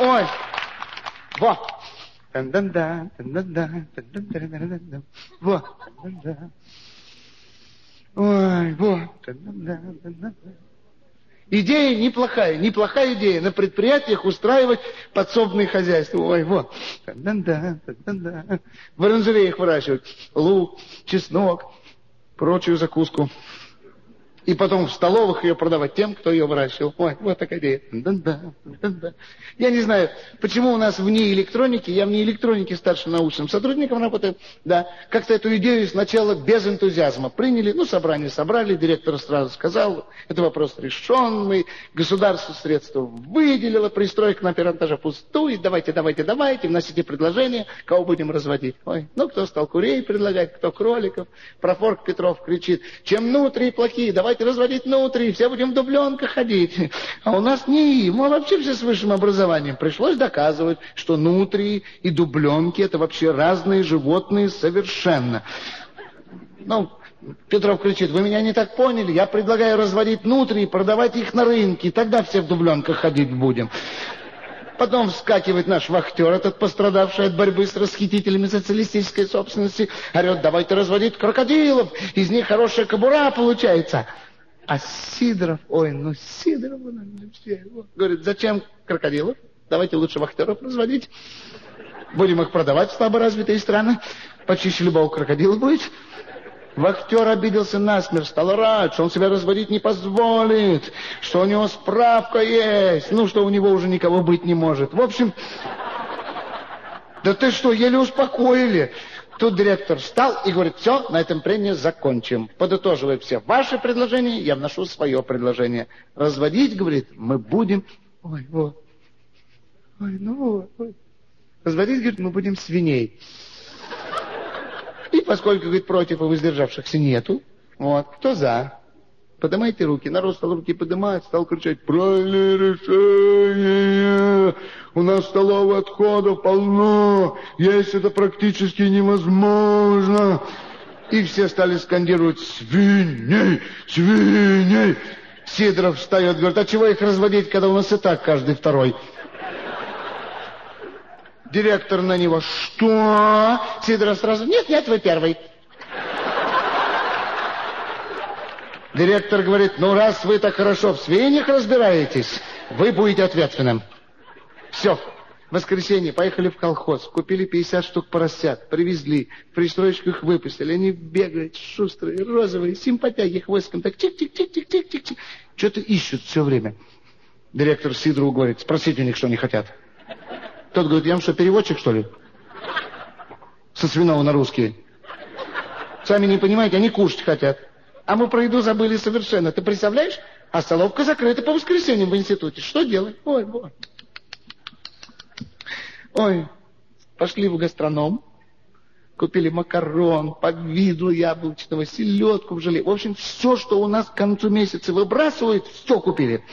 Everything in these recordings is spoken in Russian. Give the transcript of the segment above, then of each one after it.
Ой, во. Тан-дан-дан, тан-дан-дан, тан-дан-дан-дан-дан. Во. Тан-дан-дан. Ой, во. Тан-дан-дан, тан-дан-дан. Идея неплохая, неплохая идея на предприятиях устраивать подсобные хозяйства. Ой, вот. Тан-дан-дан, тан-дан-дан. В оранжереях выращивать лук, чеснок, прочую закуску. И потом в столовых ее продавать тем, кто ее выращивал. Ой, вот такая идея. Да-да, да-да. Я не знаю, почему у нас вне электроники, я вне электроники старшим научным сотрудником работаю, да, как-то эту идею сначала без энтузиазма приняли, ну, собрание собрали, директор сразу сказал, это вопрос решенный, государство средства выделило, пристройка на первом этаже пустует, давайте, давайте, давайте, вносите предложения, кого будем разводить. Ой, ну, кто стал курей предлагать, кто кроликов, профорк Петров кричит, чем внутри плохие, давайте давайте разводить внутри, все будем в дубленках ходить. А у нас не мы вообще все с высшим образованием. Пришлось доказывать, что нутри и дубленки это вообще разные животные совершенно. Ну, Петров кричит, вы меня не так поняли, я предлагаю разводить нутри и продавать их на рынке, тогда все в дубленках ходить будем. Потом вскакивает наш вахтер, этот пострадавший от борьбы с расхитителями социалистической собственности, орет, давайте разводить крокодилов, из них хорошая кобура получается. А Сидоров, ой, ну Сидоров, говорит, зачем крокодилов? Давайте лучше вахтеров разводить. Будем их продавать в слаборазвитые страны. Почище любого крокодила будет. Вахтер обиделся насмерть, стал орать, что он себя разводить не позволит, что у него справка есть, ну, что у него уже никого быть не может. В общем, да ты что, еле успокоили. Тут директор встал и говорит, все, на этом премию закончим. Подытоживая все ваши предложения, я вношу свое предложение. Разводить, говорит, мы будем... Ой, вот. Ой, ну вот. Разводить, говорит, мы будем свиней. И поскольку, говорит, против и воздержавшихся нету, вот, кто за? Поднимайте руки. Народ стал руки поднимать, стал кричать, правильное решение, у нас столовых отходов полно, есть это практически невозможно. И все стали скандировать «Свиней! Свиней!» Сидоров встает, говорит, а чего их разводить, когда у нас и так каждый второй? Директор на него, что? Сидоров сразу, нет, нет, вы первый. Директор говорит, ну раз вы так хорошо в свиньях разбираетесь, вы будете ответственным. Все. В воскресенье поехали в колхоз, купили 50 штук поросят, привезли, в пристроечку их выпустили. Они бегают, шустрые, розовые, симпатяги хвостиком, так чик-чик-чик-чик-чик-чик. Что-то ищут все время. Директор Сидорову говорит, спросите у них, что они хотят. Тот говорит, я вам что, переводчик, что ли? Со свиного на русский. Сами не понимаете, они кушать хотят. А мы про еду забыли совершенно. Ты представляешь? А столовка закрыта по воскресеньям в институте. Что делать? Ой, ой. Ой, пошли в гастроном. Купили макарон, повидло яблочного, селедку в желе. В общем, все, что у нас к концу месяца выбрасывают, все купили.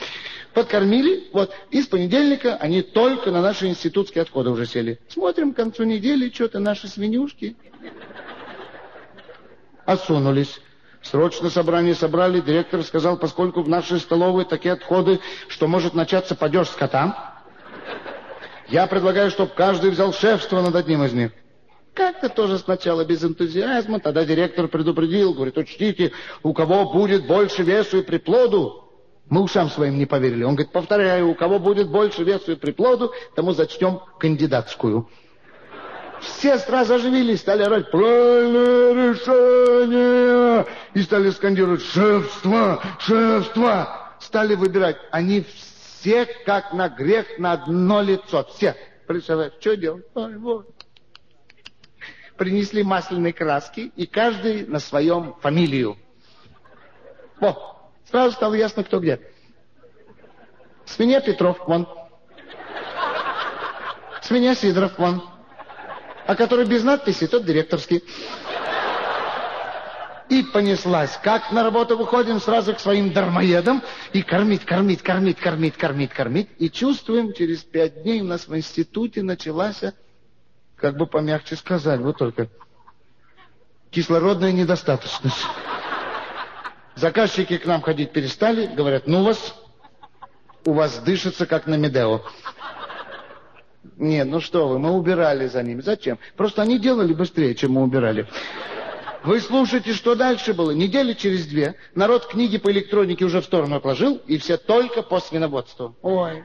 Подкормили, вот, и с понедельника они только на наши институтские отходы уже сели. Смотрим к концу недели, что-то наши свинюшки осунулись. Срочно собрание собрали, директор сказал, поскольку в нашей столовой такие отходы, что может начаться падеж скота, я предлагаю, чтобы каждый взял шефство над одним из них. Как-то тоже сначала без энтузиазма, тогда директор предупредил, говорит, учтите, у кого будет больше весу и приплоду, мы ушам своим не поверили. Он говорит, повторяю, у кого будет больше весу и приплоду, тому зачтем кандидатскую. Все сразу оживились, стали орать «Правильное решение!» и стали скандировать «Шефство! Шефство!» Стали выбирать. Они все как на грех на одно лицо. Все. Представляешь, что делать? Ой, вот. Принесли масляные краски, и каждый на своем фамилию. О, Сразу стало ясно, кто где. С меня Петров, вон. С меня Сидоров, вон. А который без надписи, тот директорский. И понеслась. Как на работу выходим, сразу к своим дармоедам. И кормить, кормить, кормить, кормить, кормить, кормить. И чувствуем, через пять дней у нас в институте началась, как бы помягче сказать, вот только, кислородная недостаточность. Заказчики к нам ходить перестали, говорят, ну вас, у вас дышится, как на Медео. Нет, ну что вы, мы убирали за ними. Зачем? Просто они делали быстрее, чем мы убирали. Вы слушайте, что дальше было. Недели через две народ книги по электронике уже в сторону отложил, и все только по свиноводству. Ой,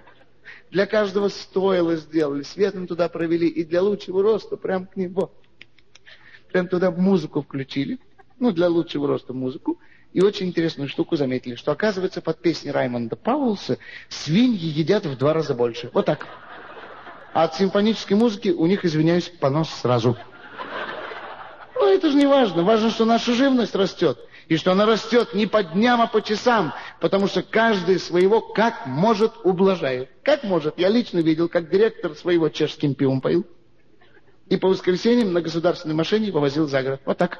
для каждого стоило сделали, светом туда провели, и для лучшего роста прям к вот, прям туда музыку включили, ну, для лучшего роста музыку, и очень интересную штуку заметили, что, оказывается, под песни Раймонда Паулса свиньи едят в два раза больше. Вот так. А от симфонической музыки у них, извиняюсь, понос сразу. Ну, это же не важно. Важно, что наша живность растет. И что она растет не по дням, а по часам. Потому что каждый своего как может ублажает. Как может. Я лично видел, как директор своего чешским пивом поил. И по воскресеньям на государственной машине повозил за город. Вот так.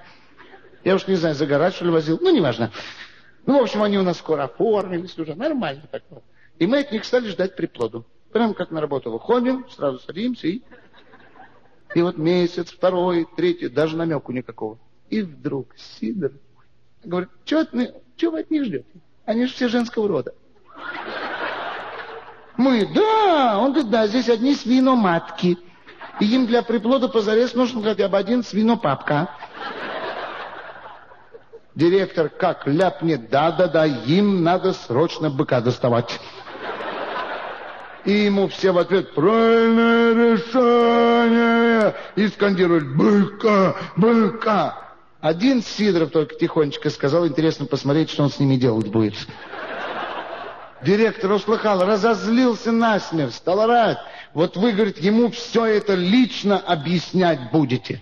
Я уж не знаю, загорать, что ли, возил. Ну, неважно. Ну, в общем, они у нас скоро оформились уже. Нормально так. И мы от них стали ждать приплоду. Прям как на работу выходим, сразу садимся и и вот месяц, второй, третий, даже намеку никакого. И вдруг Сидор говорит, что вы от них ждете? Они же все женского рода. Мы, да, он говорит, да, здесь одни свиноматки. И им для приплода позарез нужен хотя бы один свинопапка. Директор как ляпнет, да-да-да, им надо срочно быка доставать. И ему все в ответ «Правильное решение!» И скандируют «Быка! Быка!» Один Сидоров только тихонечко сказал, интересно посмотреть, что он с ними делать будет. Директор услыхал, разозлился насмерть, стал орать. Вот вы, говорит, ему все это лично объяснять будете.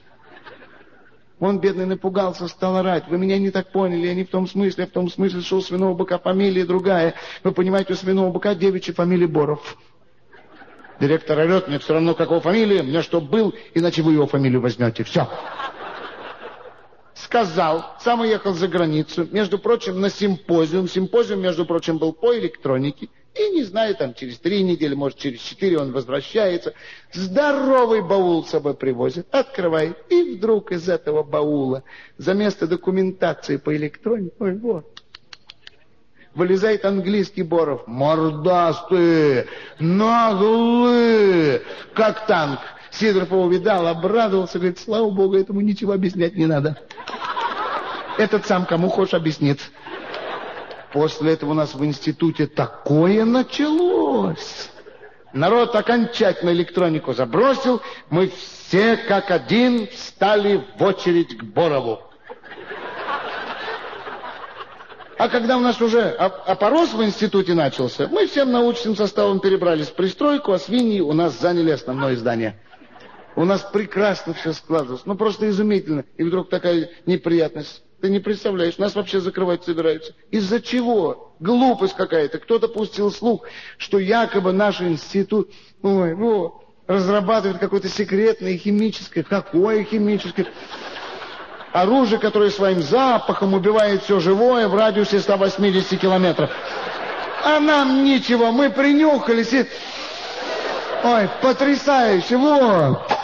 Он, бедный, напугался, стал орать. Вы меня не так поняли, я не в том смысле, а в том смысле, что у свиного быка фамилия другая. Вы понимаете, у свиного быка девичья фамилия Боров. Директор орет, мне все равно, какого фамилия, мне что был, иначе вы его фамилию возьмете. Все. Сказал, сам уехал за границу, между прочим, на симпозиум. Симпозиум, между прочим, был по электронике. И не знаю, там через три недели, может, через четыре он возвращается. Здоровый баул с собой привозит, открывает. И вдруг из этого баула за место документации по электронике, ой, вот, Вылезает английский Боров. Мордастые, наглые, как танк. Сидоров его видал, обрадовался, говорит, слава богу, этому ничего объяснять не надо. Этот сам кому хочешь объяснит. После этого у нас в институте такое началось. Народ окончательно электронику забросил, мы все как один встали в очередь к Борову. А когда у нас уже опорос в институте начался, мы всем научным составом перебрались в пристройку, а свиньи у нас заняли основное здание. У нас прекрасно все складывалось, ну просто изумительно. И вдруг такая неприятность. Ты не представляешь, нас вообще закрывать собираются. Из-за чего? Глупость какая-то. Кто-то пустил слух, что якобы наш институт, ой, вот, разрабатывает какое-то секретное химическое. Какое химическое? оружие, которое своим запахом убивает все живое в радиусе 180 километров. А нам ничего, мы принюхались и... Ой, потрясающе, вот.